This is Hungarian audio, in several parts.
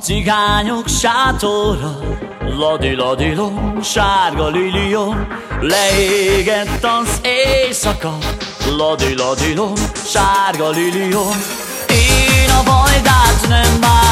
cigányok sátora, ladiladilom, sárga liliom, leégett az éjszaka, ladiladilom, sárga liliom, én a bajdát nem már.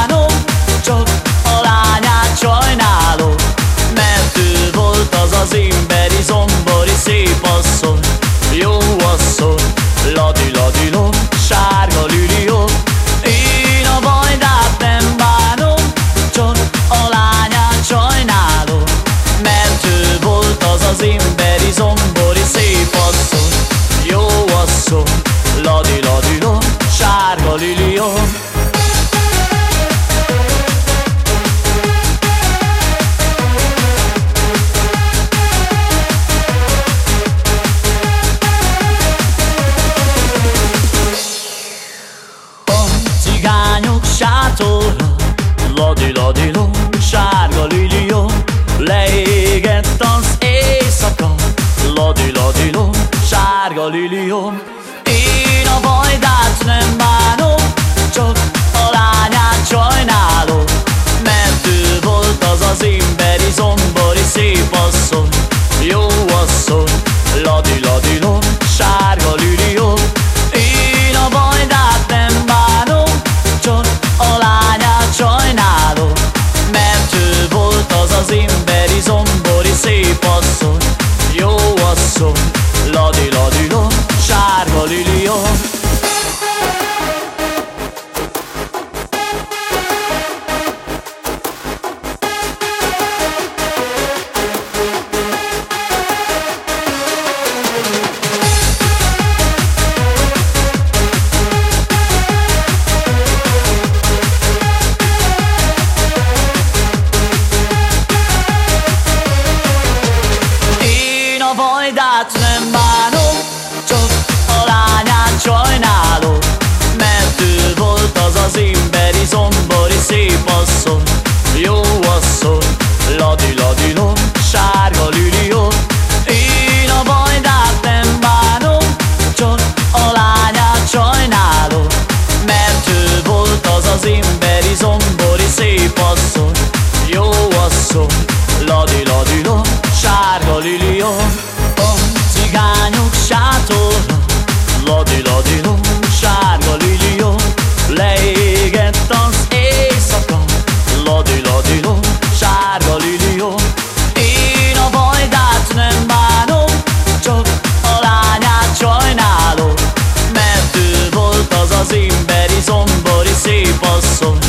Vadilom, sárga liliom, leégett az éjszaka. Ladiladinom, sárga liliom join paso